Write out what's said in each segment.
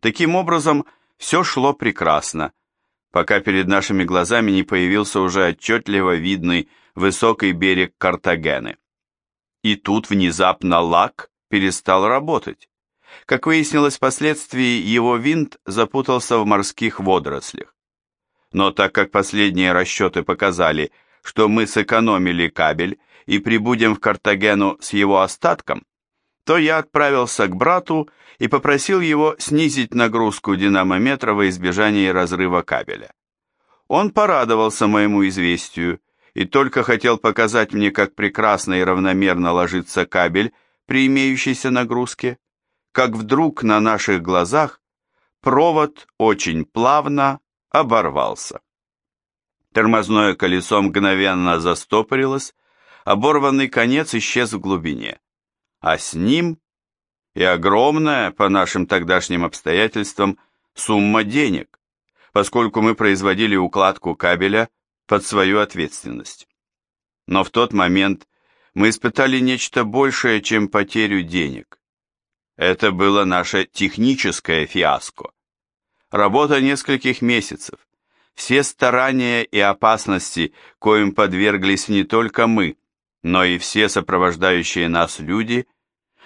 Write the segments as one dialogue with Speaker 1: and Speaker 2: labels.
Speaker 1: Таким образом, все шло прекрасно, пока перед нашими глазами не появился уже отчетливо видный высокий берег Картагены. И тут внезапно лак перестал работать. Как выяснилось впоследствии, его винт запутался в морских водорослях. Но так как последние расчеты показали, что мы сэкономили кабель и прибудем в Картагену с его остатком, то я отправился к брату и попросил его снизить нагрузку динамометра во избежание разрыва кабеля. Он порадовался моему известию и только хотел показать мне, как прекрасно и равномерно ложится кабель при имеющейся нагрузке, как вдруг на наших глазах провод очень плавно оборвался. Тормозное колесо мгновенно застопорилось, оборванный конец исчез в глубине, а с ним и огромная, по нашим тогдашним обстоятельствам, сумма денег, поскольку мы производили укладку кабеля под свою ответственность. Но в тот момент мы испытали нечто большее, чем потерю денег. Это было наше техническое фиаско. Работа нескольких месяцев, все старания и опасности, коим подверглись не только мы, но и все сопровождающие нас люди,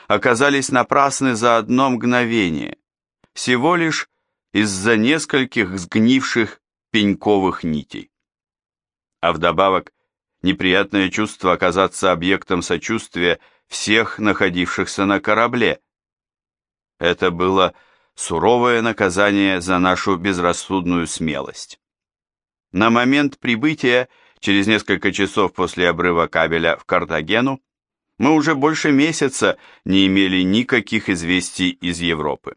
Speaker 1: оказались напрасны за одно мгновение, всего лишь из-за нескольких сгнивших пеньковых нитей. А вдобавок, неприятное чувство оказаться объектом сочувствия всех находившихся на корабле. Это было суровое наказание за нашу безрассудную смелость. На момент прибытия, через несколько часов после обрыва кабеля в Картагену, мы уже больше месяца не имели никаких известий из Европы.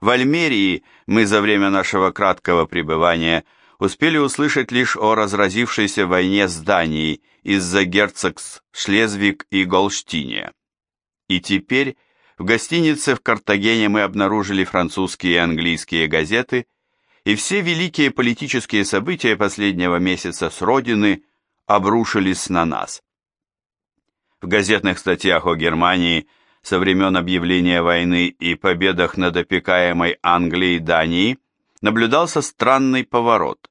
Speaker 1: В Альмерии мы за время нашего краткого пребывания успели услышать лишь о разразившейся войне с Данией из-за герцогс Шлезвиг и Голштиния. И теперь в гостинице в Картагене мы обнаружили французские и английские газеты – и все великие политические события последнего месяца с родины обрушились на нас. В газетных статьях о Германии со времен объявления войны и победах над опекаемой Англией и Данией наблюдался странный поворот.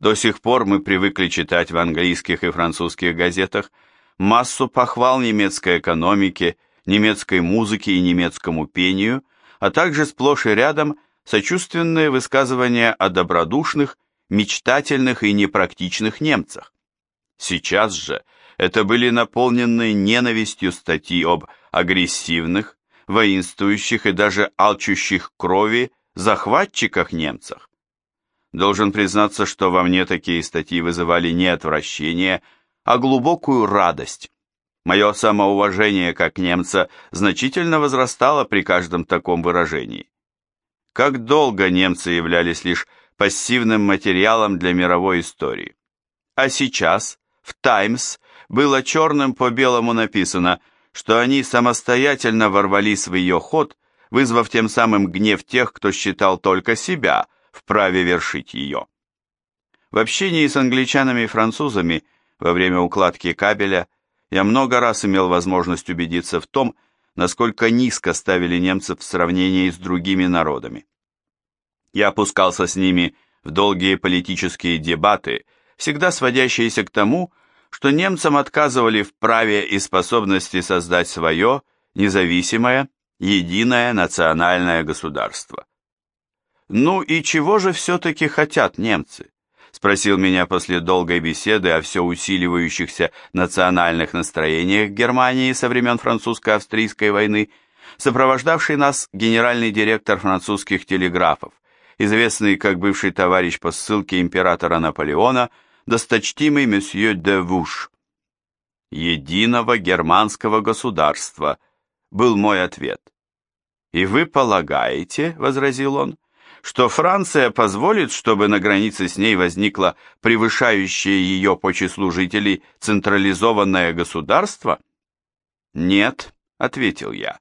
Speaker 1: До сих пор мы привыкли читать в английских и французских газетах массу похвал немецкой экономике, немецкой музыке и немецкому пению, а также сплошь и рядом сочувственные высказывания о добродушных, мечтательных и непрактичных немцах. Сейчас же это были наполненные ненавистью статьи об агрессивных, воинствующих и даже алчущих крови захватчиках-немцах. Должен признаться, что во мне такие статьи вызывали не отвращение, а глубокую радость. Мое самоуважение как немца значительно возрастало при каждом таком выражении как долго немцы являлись лишь пассивным материалом для мировой истории. А сейчас в «Таймс» было черным по белому написано, что они самостоятельно ворвались в ее ход, вызвав тем самым гнев тех, кто считал только себя вправе вершить ее. В общении с англичанами и французами во время укладки кабеля я много раз имел возможность убедиться в том, насколько низко ставили немцев в сравнении с другими народами. Я опускался с ними в долгие политические дебаты, всегда сводящиеся к тому, что немцам отказывали в праве и способности создать свое независимое, единое национальное государство. «Ну и чего же все-таки хотят немцы?» спросил меня после долгой беседы о все усиливающихся национальных настроениях Германии со времен французско-австрийской войны, сопровождавший нас генеральный директор французских телеграфов, известный как бывший товарищ по ссылке императора Наполеона, досточтимый месье де Вуш. «Единого германского государства», — был мой ответ. «И вы полагаете, — возразил он, что Франция позволит, чтобы на границе с ней возникло превышающее ее по числу жителей централизованное государство? Нет, ответил я.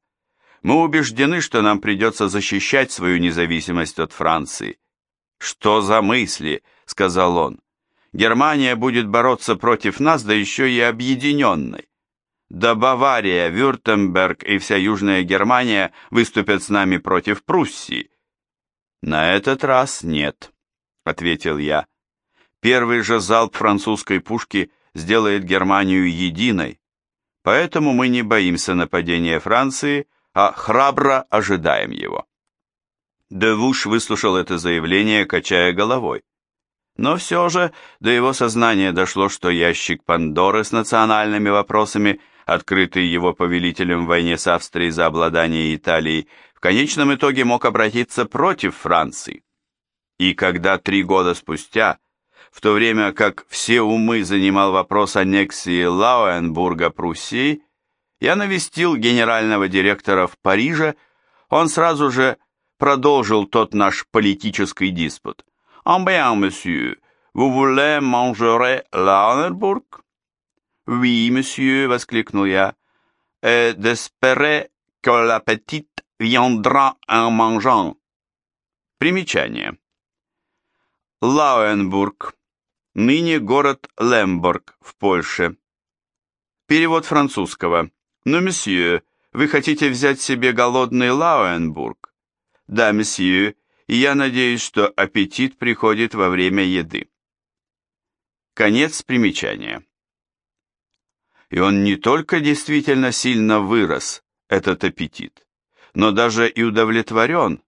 Speaker 1: Мы убеждены, что нам придется защищать свою независимость от Франции. Что за мысли, сказал он. Германия будет бороться против нас, да еще и объединенной. Да Бавария, Вюртемберг и вся Южная Германия выступят с нами против Пруссии – На этот раз нет, ответил я. Первый же залп французской пушки сделает Германию единой, поэтому мы не боимся нападения Франции, а храбро ожидаем его. Девуш выслушал это заявление, качая головой. Но все же до его сознания дошло, что ящик Пандоры с национальными вопросами, открытый его повелителем в войне с Австрией за обладание Италией, в конечном итоге мог обратиться против Франции. И когда три года спустя, в то время как все умы занимал вопрос аннексии Лауенбурга Пруссии, я навестил генерального директора в Париже, он сразу же продолжил тот наш политический диспут. «En bien, monsieur, vous voulez manger Lauenburg?» «Oui, monsieur», — воскликнул я, «et d'espérer que l'appétit viendra en mangeant». Примечание. Лауенбург. Ныне город Лембург в Польше. Перевод французского. «Ну, месье, вы хотите взять себе голодный Лауенбург?» «Да, месье, и я надеюсь, что аппетит приходит во время еды». Конец примечания. И он не только действительно сильно вырос, этот аппетит, но даже и удовлетворен.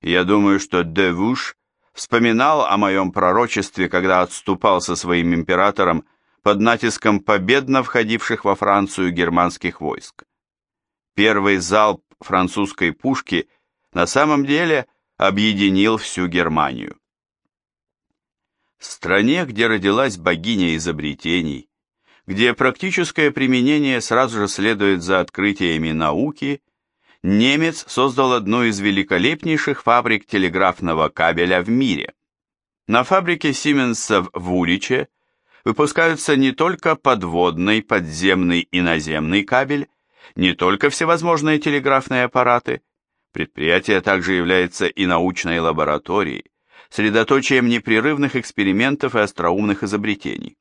Speaker 1: Я думаю, что Девуш вспоминал о моем пророчестве, когда отступал со своим императором под натиском победно входивших во Францию германских войск. Первый залп французской пушки на самом деле объединил всю Германию. В стране, где родилась богиня изобретений, где практическое применение сразу же следует за открытиями науки, немец создал одну из великолепнейших фабрик телеграфного кабеля в мире. На фабрике Сименсов в Уличе выпускаются не только подводный, подземный и наземный кабель, не только всевозможные телеграфные аппараты, предприятие также является и научной лабораторией, средоточием непрерывных экспериментов и остроумных изобретений.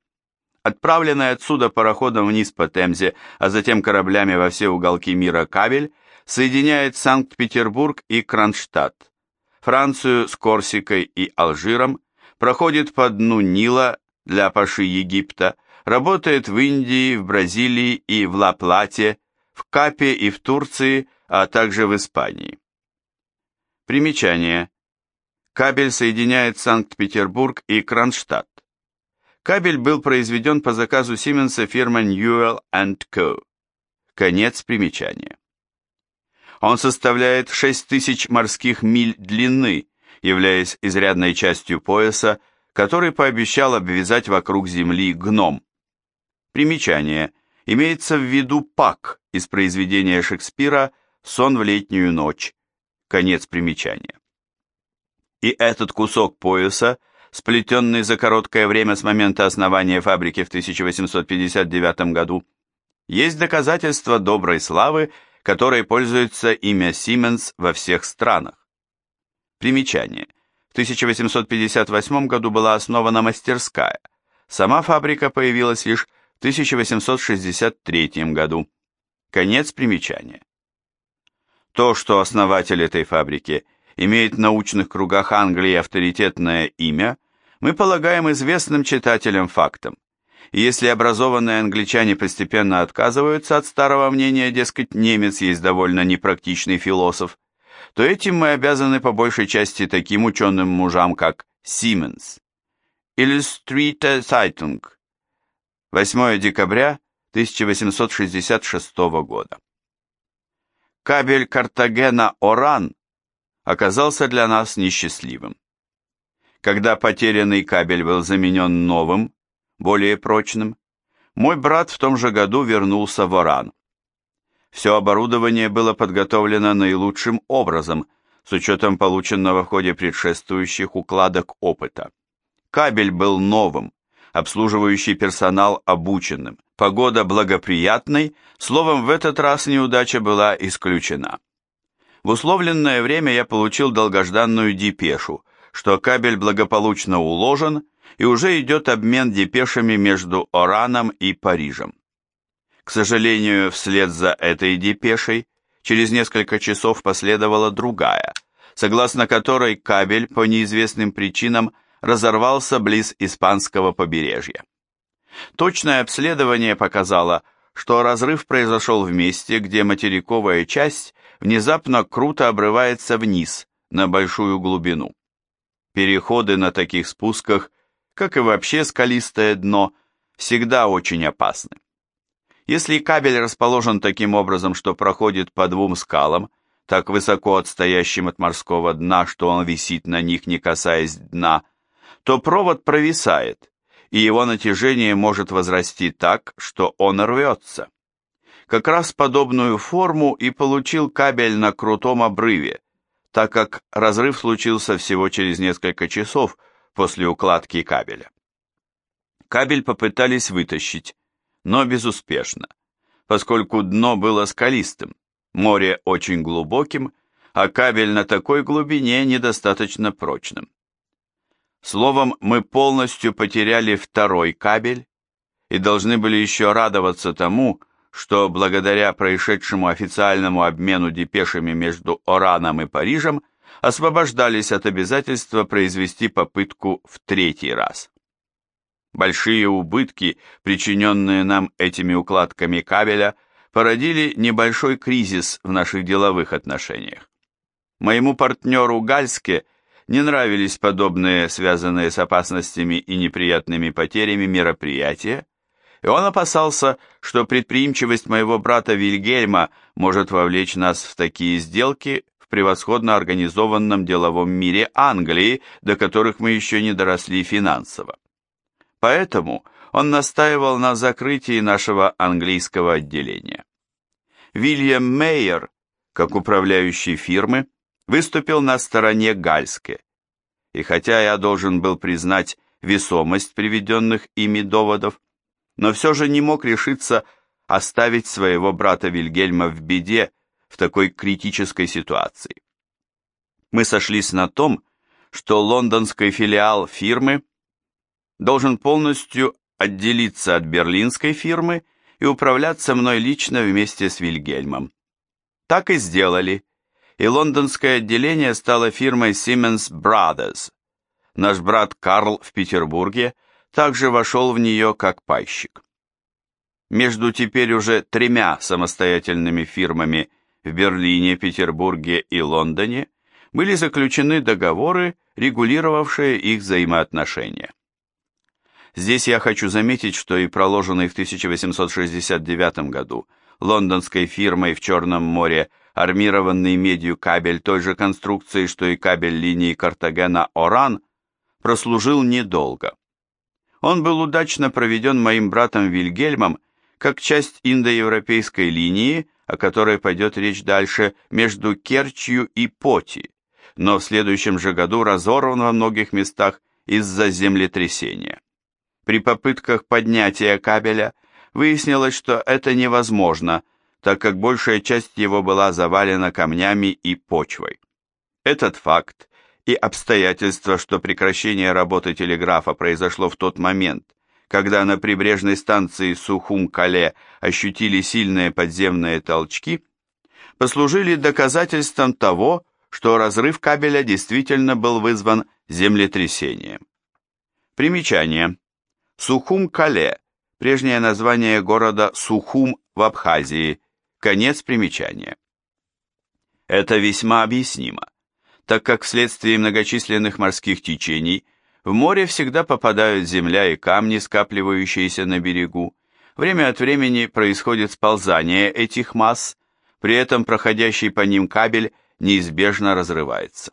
Speaker 1: Отправленный отсюда пароходом вниз по Темзе, а затем кораблями во все уголки мира кабель, соединяет Санкт-Петербург и Кронштадт, Францию с Корсикой и Алжиром, проходит по дну Нила для Паши Египта, работает в Индии, в Бразилии и в Ла-Плате, в Капе и в Турции, а также в Испании. Примечание. Кабель соединяет Санкт-Петербург и Кронштадт. Кабель был произведен по заказу Сименса фирмы Newell Co. Конец примечания. Он составляет 6000 морских миль длины, являясь изрядной частью пояса, который пообещал обвязать вокруг Земли гном. Примечание. Имеется в виду Пак из произведения Шекспира «Сон в летнюю ночь». Конец примечания. И этот кусок пояса, сплетенный за короткое время с момента основания фабрики в 1859 году, есть доказательство доброй славы, которой пользуется имя Siemens во всех странах. Примечание. 1858 году была основана мастерская. Сама фабрика появилась лишь в 1863 году. Конец примечания. То, что основатель этой фабрики имеет в научных кругах Англии авторитетное имя, мы полагаем известным читателям фактом. Если образованные англичане постепенно отказываются от старого мнения, дескать, немец есть довольно непрактичный философ, то этим мы обязаны по большей части таким ученым мужам, как Сименс. Illustrierte Zeitung, 8 декабря 1866 года. Кабель Картагена-Оран оказался для нас несчастливым. Когда потерянный кабель был заменен новым, более прочным, мой брат в том же году вернулся в Оран. Все оборудование было подготовлено наилучшим образом, с учетом полученного в ходе предшествующих укладок опыта. Кабель был новым, обслуживающий персонал обученным, погода благоприятной, словом, в этот раз неудача была исключена. В условленное время я получил долгожданную депешу, что кабель благополучно уложен и уже идет обмен депешами между Ораном и Парижем. К сожалению, вслед за этой депешей через несколько часов последовала другая, согласно которой кабель по неизвестным причинам разорвался близ испанского побережья. Точное обследование показало, что разрыв произошел в месте, где материковая часть внезапно круто обрывается вниз, на большую глубину. Переходы на таких спусках, как и вообще скалистое дно, всегда очень опасны. Если кабель расположен таким образом, что проходит по двум скалам, так высоко отстоящим от морского дна, что он висит на них, не касаясь дна, то провод провисает, и его натяжение может возрасти так, что он рвется. Как раз подобную форму и получил кабель на крутом обрыве, так как разрыв случился всего через несколько часов после укладки кабеля. Кабель попытались вытащить, но безуспешно, поскольку дно было скалистым, море очень глубоким, а кабель на такой глубине недостаточно прочным. Словом, мы полностью потеряли второй кабель и должны были еще радоваться тому, что благодаря происшедшему официальному обмену депешами между Ораном и Парижем освобождались от обязательства произвести попытку в третий раз. Большие убытки, причиненные нам этими укладками кабеля, породили небольшой кризис в наших деловых отношениях. Моему партнеру Гальске не нравились подобные, связанные с опасностями и неприятными потерями мероприятия, и он опасался, что предприимчивость моего брата Вильгельма может вовлечь нас в такие сделки в превосходно организованном деловом мире Англии, до которых мы еще не доросли финансово. Поэтому он настаивал на закрытии нашего английского отделения. Вильям Мейер, как управляющий фирмы, выступил на стороне Гальске, и хотя я должен был признать весомость приведенных ими доводов, но все же не мог решиться оставить своего брата Вильгельма в беде в такой критической ситуации. Мы сошлись на том, что лондонский филиал фирмы должен полностью отделиться от берлинской фирмы и управляться мной лично вместе с Вильгельмом. Так и сделали, и лондонское отделение стало фирмой Siemens Brothers. Наш брат Карл в Петербурге – также вошел в нее как пайщик. Между теперь уже тремя самостоятельными фирмами в Берлине, Петербурге и Лондоне были заключены договоры, регулировавшие их взаимоотношения. Здесь я хочу заметить, что и проложенный в 1869 году лондонской фирмой в Черном море армированный медью кабель той же конструкции, что и кабель линии Картагена-Оран, прослужил недолго. Он был удачно проведен моим братом Вильгельмом как часть индоевропейской линии, о которой пойдет речь дальше, между Керчью и Поти, но в следующем же году разорван во многих местах из-за землетрясения. При попытках поднятия кабеля выяснилось, что это невозможно, так как большая часть его была завалена камнями и почвой. Этот факт и обстоятельство, что прекращение работы телеграфа произошло в тот момент, когда на прибрежной станции Сухум-Кале ощутили сильные подземные толчки, послужили доказательством того, что разрыв кабеля действительно был вызван землетрясением. Примечание. Сухум-Кале – прежнее название города Сухум в Абхазии, конец примечания. Это весьма объяснимо так как вследствие многочисленных морских течений в море всегда попадают земля и камни, скапливающиеся на берегу. Время от времени происходит сползание этих масс, при этом проходящий по ним кабель неизбежно разрывается.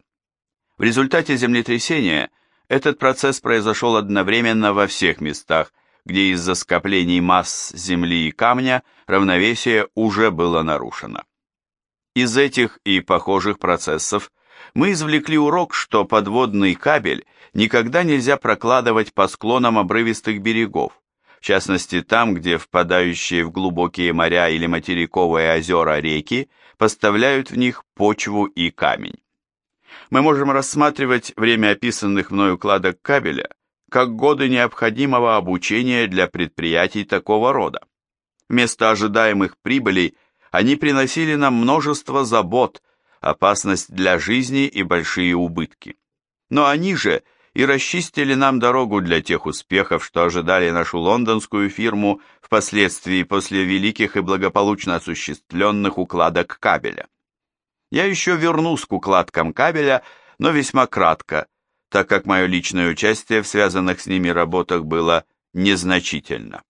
Speaker 1: В результате землетрясения этот процесс произошел одновременно во всех местах, где из-за скоплений масс земли и камня равновесие уже было нарушено. Из этих и похожих процессов мы извлекли урок, что подводный кабель никогда нельзя прокладывать по склонам обрывистых берегов, в частности там, где впадающие в глубокие моря или материковые озера реки поставляют в них почву и камень. Мы можем рассматривать время описанных мной укладок кабеля как годы необходимого обучения для предприятий такого рода. Вместо ожидаемых прибылей они приносили нам множество забот – опасность для жизни и большие убытки. Но они же и расчистили нам дорогу для тех успехов, что ожидали нашу лондонскую фирму впоследствии после великих и благополучно осуществленных укладок кабеля. Я еще вернусь к укладкам кабеля, но весьма кратко, так как мое личное участие в связанных с ними работах было незначительно.